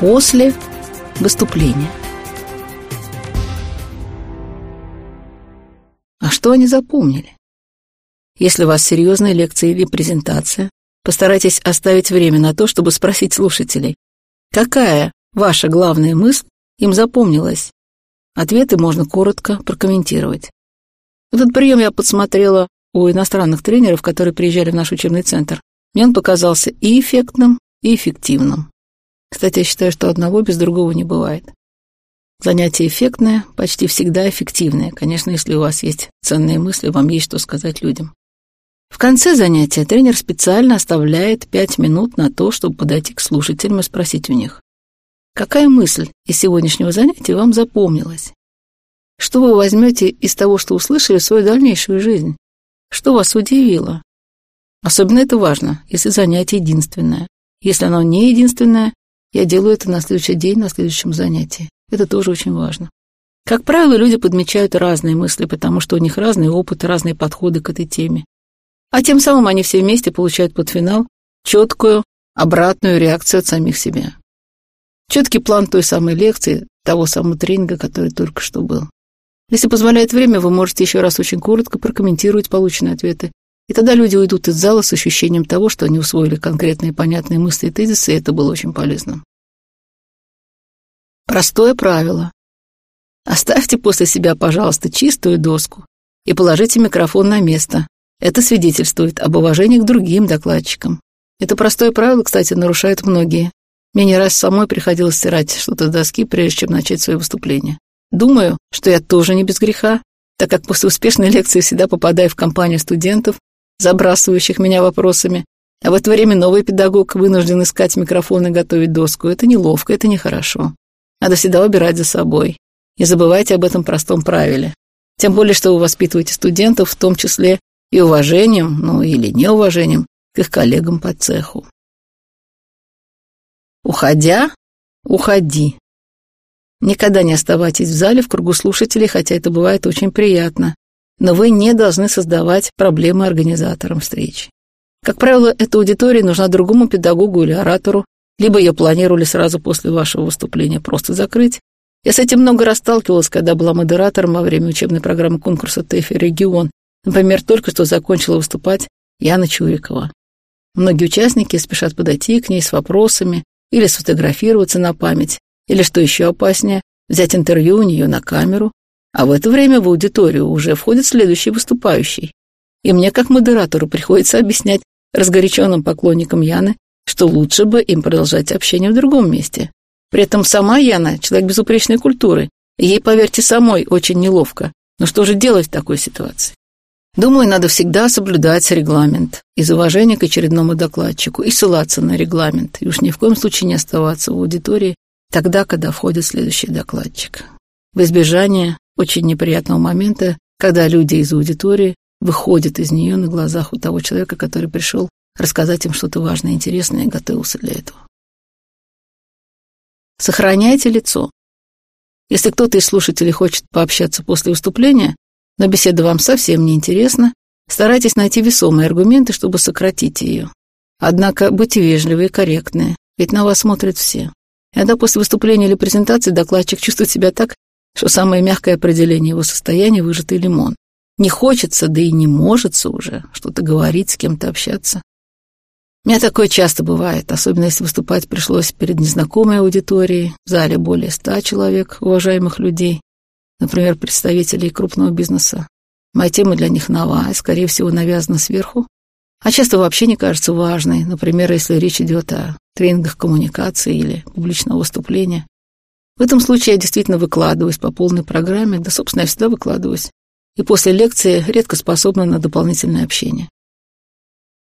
после выступления. А что они запомнили? Если у вас серьезная лекция или презентация, постарайтесь оставить время на то, чтобы спросить слушателей, какая ваша главная мысль им запомнилась. Ответы можно коротко прокомментировать. Этот прием я подсмотрела у иностранных тренеров, которые приезжали в наш учебный центр. Мне он показался и эффектным, и эффективным. Кстати, я считаю, что одного без другого не бывает. Занятие эффектное, почти всегда эффективное. Конечно, если у вас есть ценные мысли, вам есть что сказать людям. В конце занятия тренер специально оставляет пять минут на то, чтобы подойти к слушателям и спросить у них, какая мысль из сегодняшнего занятия вам запомнилась? Что вы возьмете из того, что услышали в свою дальнейшую жизнь? Что вас удивило? Особенно это важно, если занятие единственное. Если оно не единственное, я делаю это на следующий день, на следующем занятии. Это тоже очень важно. Как правило, люди подмечают разные мысли, потому что у них разный опыт, разные подходы к этой теме. А тем самым они все вместе получают под финал четкую обратную реакцию от самих себя. Четкий план той самой лекции, того самого тренинга, который только что был. Если позволяет время, вы можете еще раз очень коротко прокомментировать полученные ответы. И тогда люди уйдут из зала с ощущением того, что они усвоили конкретные понятные мысли и тезисы, и это было очень полезно. Простое правило. Оставьте после себя, пожалуйста, чистую доску и положите микрофон на место. Это свидетельствует об уважении к другим докладчикам. Это простое правило, кстати, нарушают многие. Мне не раз самой приходилось стирать что-то с доски, прежде чем начать свое выступление. Думаю, что я тоже не без греха, так как после успешной лекции всегда попадаю в компанию студентов, забрасывающих меня вопросами, а в это время новый педагог вынужден искать микрофон и готовить доску. Это неловко, это нехорошо. Надо всегда убирать за собой. Не забывайте об этом простом правиле. Тем более, что вы воспитываете студентов, в том числе и уважением, ну или неуважением, к их коллегам по цеху. Уходя, уходи. Никогда не оставайтесь в зале в кругу слушателей, хотя это бывает очень приятно. Но вы не должны создавать проблемы организаторам встречи. Как правило, эта аудитория нужна другому педагогу или оратору, либо ее планировали сразу после вашего выступления просто закрыть. Я с этим много раз сталкивалась, когда была модератором во время учебной программы конкурса ТЭФИ «Регион». Например, только что закончила выступать Яна Чурикова. Многие участники спешат подойти к ней с вопросами или сфотографироваться на память, или, что еще опаснее, взять интервью у нее на камеру, а в это время в аудиторию уже входит следующий выступающий. И мне, как модератору, приходится объяснять разгоряченным поклонникам Яны, что лучше бы им продолжать общение в другом месте. При этом сама Яна — человек безупречной культуры, ей, поверьте, самой очень неловко. Но что же делать в такой ситуации? Думаю, надо всегда соблюдать регламент из уважения к очередному докладчику и ссылаться на регламент, и уж ни в коем случае не оставаться в аудитории тогда, когда входит следующий докладчик. В избежание очень неприятного момента, когда люди из аудитории выходят из нее на глазах у того человека, который пришел рассказать им что-то важное интересное и готовился для этого. Сохраняйте лицо. Если кто-то из слушателей хочет пообщаться после выступления, но беседа вам совсем не интересна, старайтесь найти весомые аргументы, чтобы сократить ее. Однако будьте вежливы и корректны, ведь на вас смотрят все. Иногда после выступления или презентации докладчик чувствует себя так, что самое мягкое определение его состояния – выжатый лимон. Не хочется, да и не может уже что-то говорить, с кем-то общаться. У меня такое часто бывает, особенно если выступать пришлось перед незнакомой аудиторией, в зале более ста человек, уважаемых людей, например, представителей крупного бизнеса. Моя тема для них нова и, скорее всего, навязана сверху, а часто вообще не кажется важной, например, если речь идет о тренингах коммуникации или публичного выступления. В этом случае я действительно выкладываюсь по полной программе, да, собственно, я всегда выкладываюсь, и после лекции редко способна на дополнительное общение.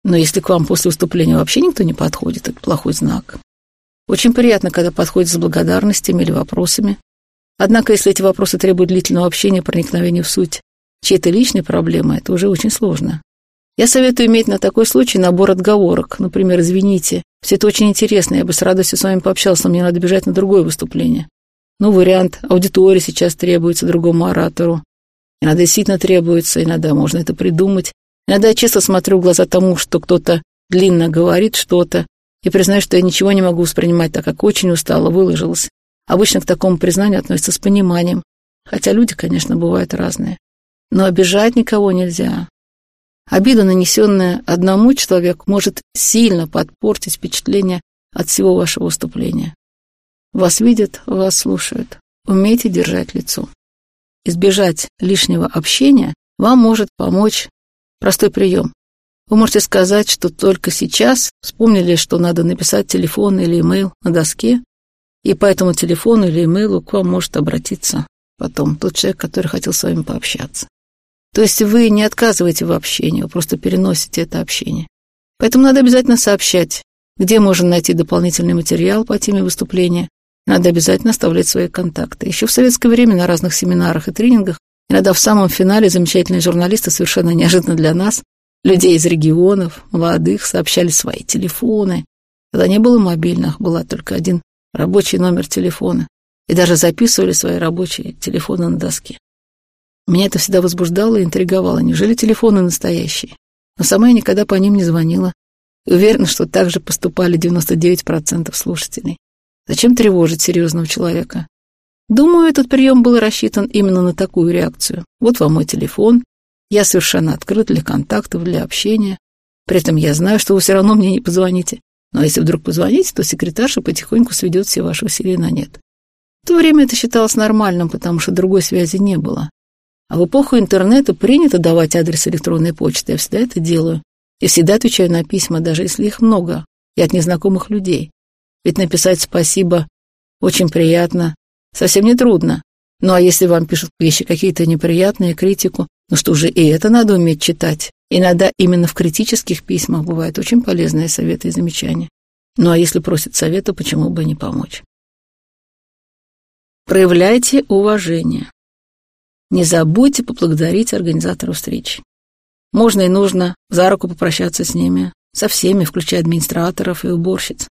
Но если к вам после выступления вообще никто не подходит, это плохой знак. Очень приятно, когда подходят с благодарностями или вопросами. Однако, если эти вопросы требуют длительного общения, проникновения в суть чьей-то личной проблемы, это уже очень сложно. Я советую иметь на такой случай набор отговорок. Например, «Извините, все это очень интересно, я бы с радостью с вами пообщался, но мне надо бежать на другое выступление». Ну, вариант аудитории сейчас требуется другому оратору. Иногда действительно требуется, иногда можно это придумать. Иногда я честно смотрю в глаза тому, что кто-то длинно говорит что-то, и признаюсь, что я ничего не могу воспринимать, так как очень устала, выложилась. Обычно к такому признанию относятся с пониманием, хотя люди, конечно, бывают разные. Но обижать никого нельзя. Обида, нанесенная одному человеку, может сильно подпортить впечатление от всего вашего выступления. Вас видят, вас слушают. Умейте держать лицо. Избежать лишнего общения вам может помочь простой прием. Вы можете сказать, что только сейчас вспомнили, что надо написать телефон или имейл на доске, и по этому телефону или имейлу к вам может обратиться потом тот человек, который хотел с вами пообщаться. То есть вы не отказываете в общении, вы просто переносите это общение. Поэтому надо обязательно сообщать, где можно найти дополнительный материал по теме выступления. Надо обязательно оставлять свои контакты. Еще в советское время на разных семинарах и тренингах, иногда в самом финале замечательные журналисты, совершенно неожиданно для нас, людей из регионов, молодых, сообщали свои телефоны. Когда не было мобильных, была только один рабочий номер телефона. И даже записывали свои рабочие телефоны на доске. Меня это всегда возбуждало и интриговало. Неужели телефоны настоящие? Но сама я никогда по ним не звонила. И уверена, что так же поступали 99% слушателей. Зачем тревожить серьезного человека? Думаю, этот прием был рассчитан именно на такую реакцию. Вот вам мой телефон. Я совершенно открыт для контактов, для общения. При этом я знаю, что вы все равно мне не позвоните. Но если вдруг позвоните, то секретарша потихоньку сведет все ваши усилия на нет. В то время это считалось нормальным, потому что другой связи не было. А в эпоху интернета принято давать адрес электронной почты. Я всегда это делаю. И всегда отвечаю на письма, даже если их много, и от незнакомых людей. Ведь написать «спасибо» очень приятно, совсем не трудно. Ну а если вам пишут вещи какие-то неприятные, критику, ну что же, и это надо уметь читать. Иногда именно в критических письмах бывают очень полезные советы и замечания. Ну а если просят совета, почему бы не помочь? Проявляйте уважение. Не забудьте поблагодарить организаторов встречи. Можно и нужно за руку попрощаться с ними, со всеми, включая администраторов и уборщиц.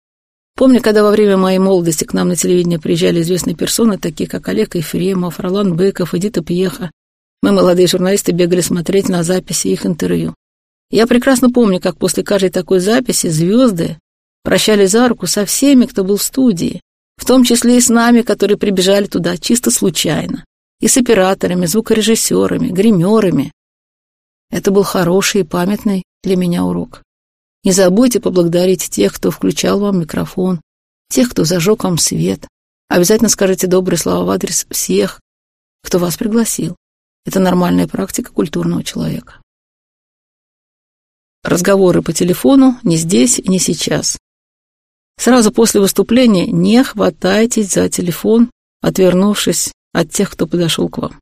Помню, когда во время моей молодости к нам на телевидение приезжали известные персоны, такие как Олег Ефремов, Ролан Быков, Эдита Пьеха. Мы, молодые журналисты, бегали смотреть на записи их интервью. Я прекрасно помню, как после каждой такой записи звезды прощались за руку со всеми, кто был в студии, в том числе и с нами, которые прибежали туда чисто случайно и с операторами, звукорежиссерами, гримерами. Это был хороший и памятный для меня урок. Не забудьте поблагодарить тех, кто включал вам микрофон, тех, кто зажег вам свет. Обязательно скажите добрые слова в адрес всех, кто вас пригласил. Это нормальная практика культурного человека. Разговоры по телефону не здесь и не сейчас. Сразу после выступления не хватайтесь за телефон, отвернувшись от тех, кто подошел к вам.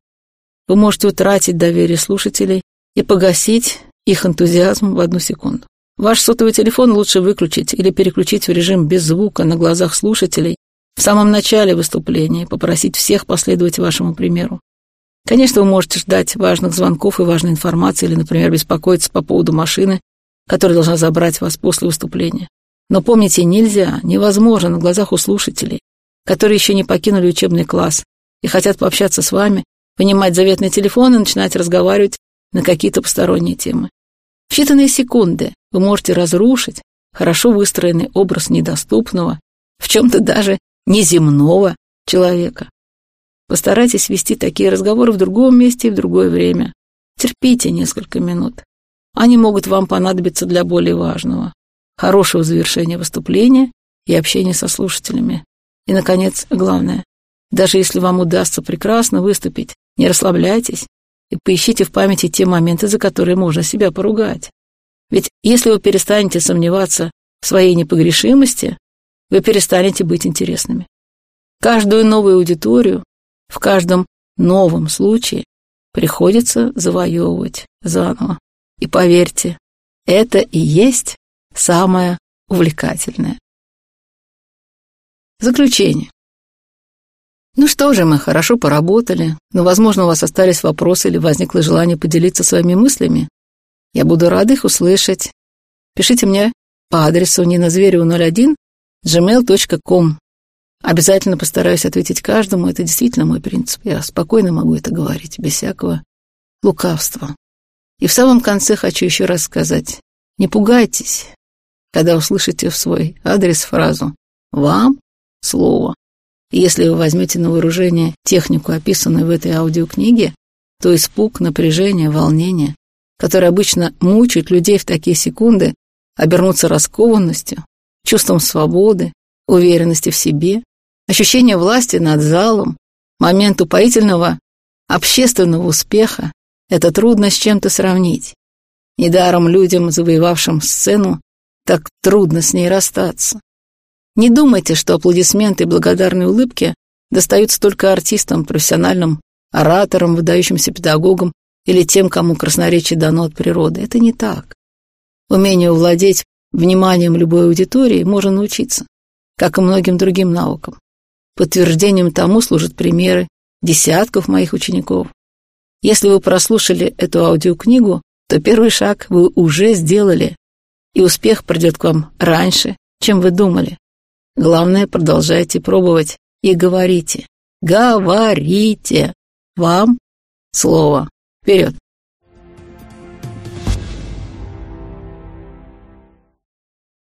Вы можете утратить доверие слушателей и погасить их энтузиазм в одну секунду. Ваш сотовый телефон лучше выключить или переключить в режим без звука на глазах слушателей в самом начале выступления, попросить всех последовать вашему примеру. Конечно, вы можете ждать важных звонков и важной информации или, например, беспокоиться по поводу машины, которая должна забрать вас после выступления. Но помните, нельзя, невозможно на глазах у слушателей, которые еще не покинули учебный класс, и хотят пообщаться с вами, вынимать заветный телефон и начинать разговаривать на какие-то посторонние темы. Считанные секунды вы можете разрушить хорошо выстроенный образ недоступного, в чем-то даже неземного человека. Постарайтесь вести такие разговоры в другом месте и в другое время. Терпите несколько минут. Они могут вам понадобиться для более важного, хорошего завершения выступления и общения со слушателями. И, наконец, главное, даже если вам удастся прекрасно выступить, не расслабляйтесь и поищите в памяти те моменты, за которые можно себя поругать. Ведь если вы перестанете сомневаться в своей непогрешимости, вы перестанете быть интересными. Каждую новую аудиторию в каждом новом случае приходится завоевывать заново. И поверьте, это и есть самое увлекательное. Заключение. Ну что же, мы хорошо поработали, но, возможно, у вас остались вопросы или возникло желание поделиться своими мыслями. Я буду рада их услышать. Пишите мне по адресу ниназверева01 gmail.com. Обязательно постараюсь ответить каждому, это действительно мой принцип. Я спокойно могу это говорить, без всякого лукавства. И в самом конце хочу еще раз сказать, не пугайтесь, когда услышите в свой адрес фразу «Вам слово». Если вы возьмете на вооружение технику, описанную в этой аудиокниге, то испуг, напряжение, волнение, которые обычно мучают людей в такие секунды, обернутся раскованностью, чувством свободы, уверенности в себе, ощущение власти над залом, момент упоительного общественного успеха — это трудно с чем-то сравнить. Недаром людям, завоевавшим сцену, так трудно с ней расстаться. Не думайте, что аплодисменты и благодарные улыбки достаются только артистам, профессиональным ораторам, выдающимся педагогам или тем, кому красноречие дано от природы. Это не так. Умению владеть вниманием любой аудитории можно научиться, как и многим другим наукам. Подтверждением тому служат примеры десятков моих учеников. Если вы прослушали эту аудиокнигу, то первый шаг вы уже сделали, и успех придет к вам раньше, чем вы думали. Главное, продолжайте пробовать и говорите. Говорите. Вам слово. Вперед!